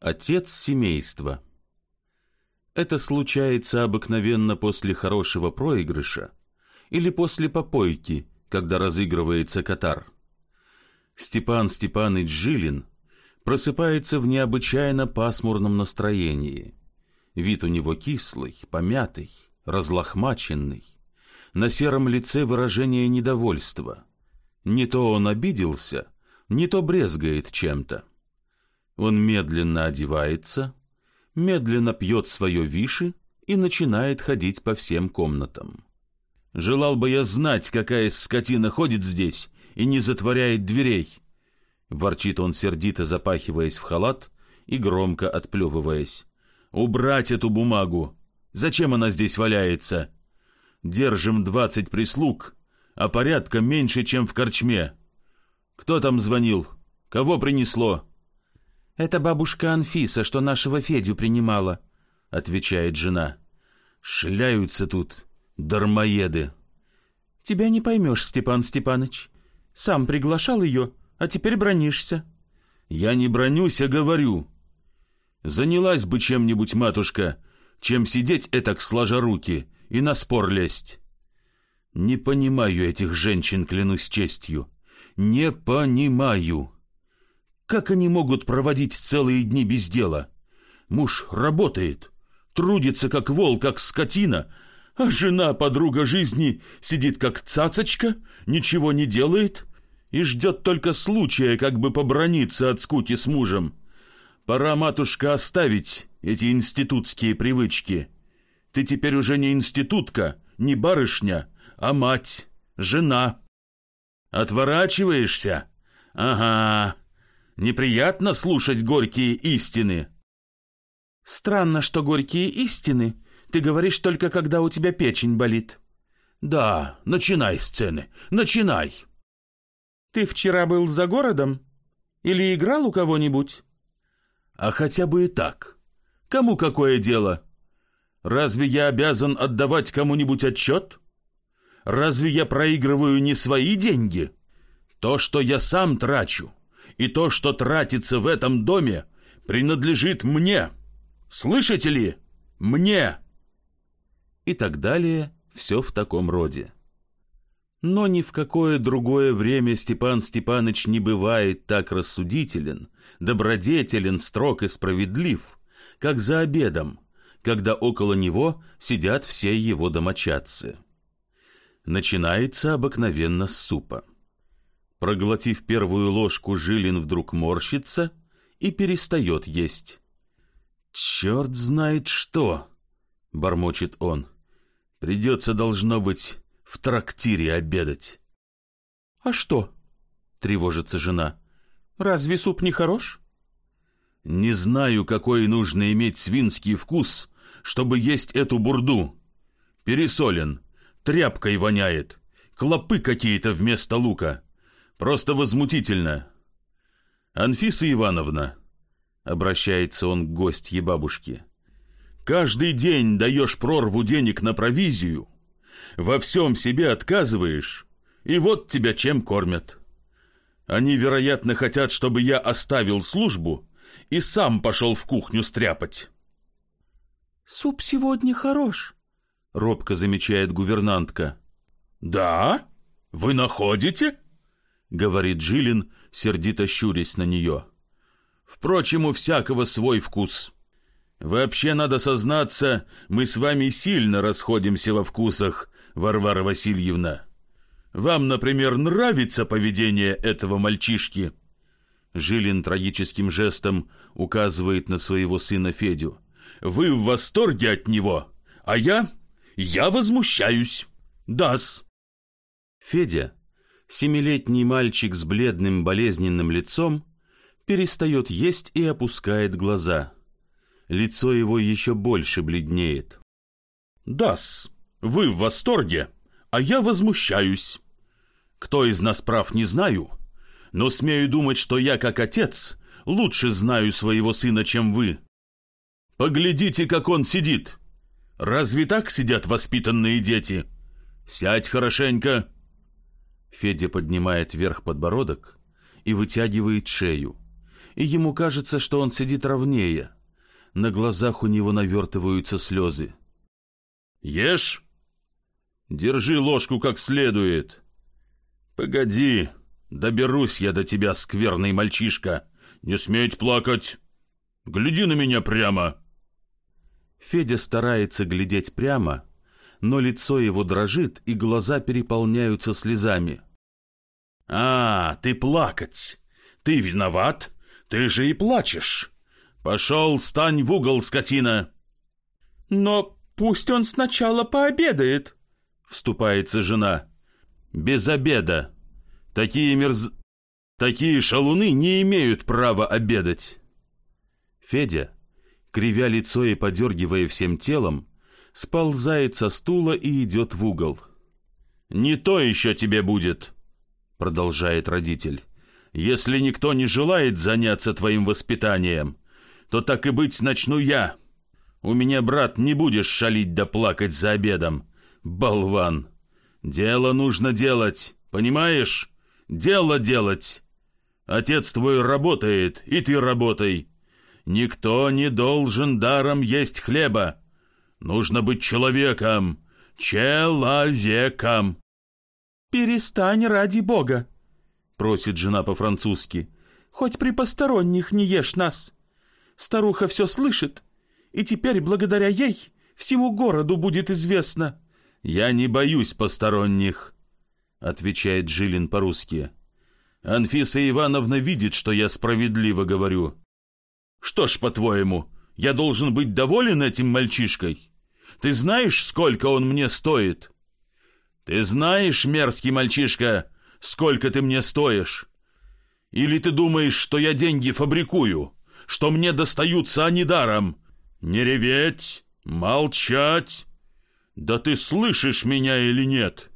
Отец семейства. Это случается обыкновенно после хорошего проигрыша или после попойки, когда разыгрывается катар. Степан Степаныч Жилин просыпается в необычайно пасмурном настроении. Вид у него кислый, помятый, разлохмаченный. На сером лице выражение недовольства. Не то он обиделся, не то брезгает чем-то. Он медленно одевается, медленно пьет свое виши и начинает ходить по всем комнатам. Желал бы я знать, какая скотина ходит здесь и не затворяет дверей. Ворчит он сердито, запахиваясь в халат и громко отплевываясь. Убрать эту бумагу! Зачем она здесь валяется? Держим двадцать прислуг, а порядка меньше, чем в корчме. Кто там звонил? Кого принесло? «Это бабушка Анфиса, что нашего Федю принимала», — отвечает жена. «Шляются тут дармоеды». «Тебя не поймешь, Степан Степаныч. Сам приглашал ее, а теперь бронишься». «Я не бронюсь, а говорю. Занялась бы чем-нибудь, матушка, чем сидеть этак сложа руки и на спор лезть. Не понимаю этих женщин, клянусь честью. Не понимаю». Как они могут проводить целые дни без дела? Муж работает, трудится как вол, как скотина, а жена, подруга жизни, сидит как цацочка, ничего не делает и ждет только случая, как бы поброниться от скуки с мужем. Пора, матушка, оставить эти институтские привычки. Ты теперь уже не институтка, не барышня, а мать, жена. Отворачиваешься? Ага, Неприятно слушать горькие истины. Странно, что горькие истины ты говоришь только, когда у тебя печень болит. Да, начинай сцены, начинай. Ты вчера был за городом? Или играл у кого-нибудь? А хотя бы и так. Кому какое дело? Разве я обязан отдавать кому-нибудь отчет? Разве я проигрываю не свои деньги? То, что я сам трачу, и то, что тратится в этом доме, принадлежит мне. Слышите ли? Мне!» И так далее, все в таком роде. Но ни в какое другое время Степан Степаныч не бывает так рассудителен, добродетелен, строг и справедлив, как за обедом, когда около него сидят все его домочадцы. Начинается обыкновенно с супа. Проглотив первую ложку, Жилин вдруг морщится и перестает есть. «Черт знает что!» — бормочет он. «Придется, должно быть, в трактире обедать». «А что?» — тревожится жена. «Разве суп не хорош?» «Не знаю, какой нужно иметь свинский вкус, чтобы есть эту бурду. Пересолен, тряпкой воняет, клопы какие-то вместо лука». Просто возмутительно. Анфиса Ивановна, обращается он к гостье бабушки, каждый день даешь прорву денег на провизию, во всем себе отказываешь, и вот тебя чем кормят. Они, вероятно, хотят, чтобы я оставил службу и сам пошел в кухню стряпать. «Суп сегодня хорош», — робко замечает гувернантка. «Да? Вы находите?» — говорит Жилин, сердито щурясь на нее. «Впрочем, у всякого свой вкус. Вообще, надо сознаться, мы с вами сильно расходимся во вкусах, Варвара Васильевна. Вам, например, нравится поведение этого мальчишки?» Жилин трагическим жестом указывает на своего сына Федю. «Вы в восторге от него, а я... я возмущаюсь. Дас». Федя семилетний мальчик с бледным болезненным лицом перестает есть и опускает глаза. Лицо его еще больше бледнеет. «Дас, вы в восторге, а я возмущаюсь. Кто из нас прав, не знаю, но смею думать, что я, как отец, лучше знаю своего сына, чем вы. Поглядите, как он сидит. Разве так сидят воспитанные дети? Сядь хорошенько». Федя поднимает вверх подбородок и вытягивает шею. и ему кажется, что он сидит ровнее. На глазах у него навертываются слезы. «Ешь? Держи ложку как следует. Погоди, доберусь я до тебя, скверный мальчишка. Не сметь плакать. Гляди на меня прямо!» Федя старается глядеть прямо, но лицо его дрожит, и глаза переполняются слезами. «А, ты плакать! Ты виноват? Ты же и плачешь! Пошел, стань в угол, скотина!» «Но пусть он сначала пообедает!» Вступается жена. «Без обеда! Такие мерз... Такие шалуны не имеют права обедать!» Федя, кривя лицо и подергивая всем телом, сползает со стула и идет в угол. «Не то еще тебе будет!» Продолжает родитель. «Если никто не желает заняться твоим воспитанием, то так и быть начну я. У меня, брат, не будешь шалить да плакать за обедом. Болван! Дело нужно делать, понимаешь? Дело делать! Отец твой работает, и ты работай. Никто не должен даром есть хлеба. Нужно быть человеком, человеком!» «Перестань ради бога!» — просит жена по-французски. «Хоть при посторонних не ешь нас. Старуха все слышит, и теперь благодаря ей всему городу будет известно». «Я не боюсь посторонних», — отвечает Жилин по-русски. «Анфиса Ивановна видит, что я справедливо говорю. Что ж, по-твоему, я должен быть доволен этим мальчишкой? Ты знаешь, сколько он мне стоит?» «Ты знаешь, мерзкий мальчишка, сколько ты мне стоишь? Или ты думаешь, что я деньги фабрикую, что мне достаются они даром? Не реветь, молчать. Да ты слышишь меня или нет?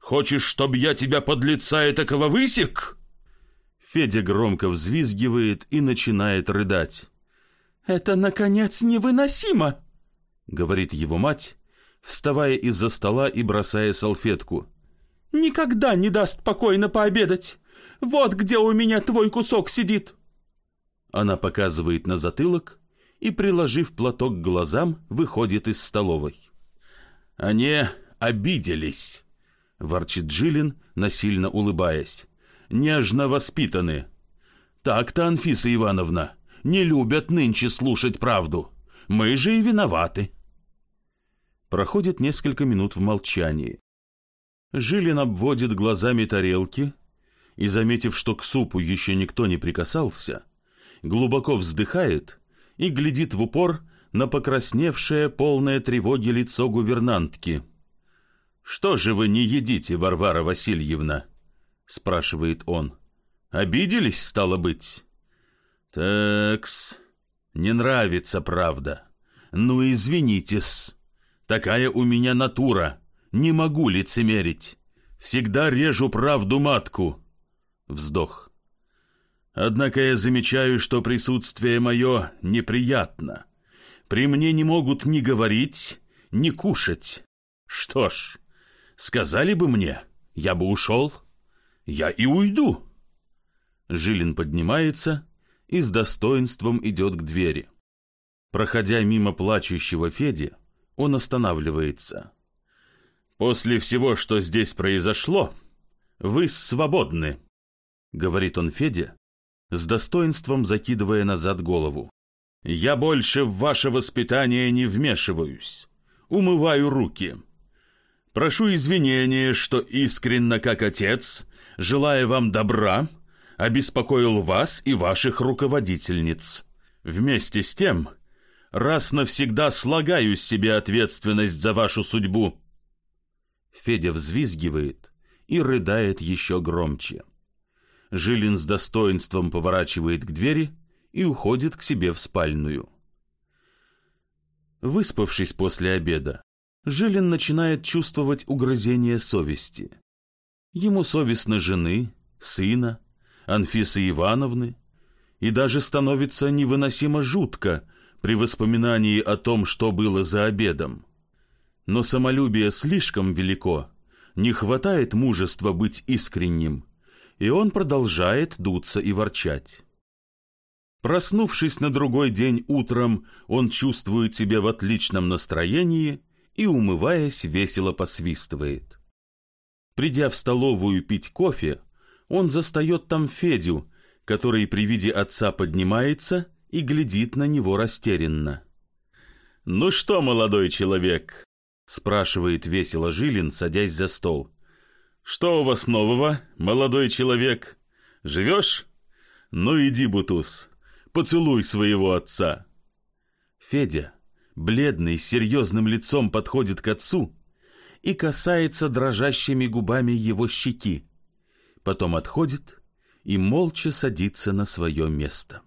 Хочешь, чтобы я тебя под лица этакого высек?» Федя громко взвизгивает и начинает рыдать. «Это, наконец, невыносимо!» — говорит его мать, вставая из-за стола и бросая салфетку. «Никогда не даст покойно пообедать! Вот где у меня твой кусок сидит!» Она показывает на затылок и, приложив платок к глазам, выходит из столовой. «Они обиделись!» — ворчит Джилин, насильно улыбаясь. «Нежно воспитаны. Так-то, Анфиса Ивановна, не любят нынче слушать правду. Мы же и виноваты». Проходит несколько минут в молчании. Жилин обводит глазами тарелки и, заметив, что к супу еще никто не прикасался, глубоко вздыхает и глядит в упор на покрасневшее, полное тревоги лицо гувернантки. «Что же вы не едите, Варвара Васильевна?» — спрашивает он. «Обиделись, стало быть?» «Такс, не нравится, правда. Ну, извинитесь». Такая у меня натура. Не могу лицемерить. Всегда режу правду матку. Вздох. Однако я замечаю, что присутствие мое неприятно. При мне не могут ни говорить, ни кушать. Что ж, сказали бы мне, я бы ушел. Я и уйду. Жилин поднимается и с достоинством идет к двери. Проходя мимо плачущего Феди, он останавливается. «После всего, что здесь произошло, вы свободны», — говорит он Феде, с достоинством закидывая назад голову. «Я больше в ваше воспитание не вмешиваюсь. Умываю руки. Прошу извинения, что искренно как отец, желая вам добра, обеспокоил вас и ваших руководительниц. Вместе с тем раз навсегда слагаю с себе ответственность за вашу судьбу». Федя взвизгивает и рыдает еще громче. Жилин с достоинством поворачивает к двери и уходит к себе в спальную. Выспавшись после обеда, Жилин начинает чувствовать угрызение совести. Ему совестно жены, сына, Анфисы Ивановны, и даже становится невыносимо жутко, при воспоминании о том, что было за обедом. Но самолюбие слишком велико, не хватает мужества быть искренним, и он продолжает дуться и ворчать. Проснувшись на другой день утром, он чувствует себя в отличном настроении и, умываясь, весело посвистывает. Придя в столовую пить кофе, он застает там Федю, который при виде отца поднимается и глядит на него растерянно. «Ну что, молодой человек?» — спрашивает весело Жилин, садясь за стол. «Что у вас нового, молодой человек? Живешь? Ну иди, Бутус, поцелуй своего отца». Федя, бледный, с серьезным лицом подходит к отцу и касается дрожащими губами его щеки, потом отходит и молча садится на свое место.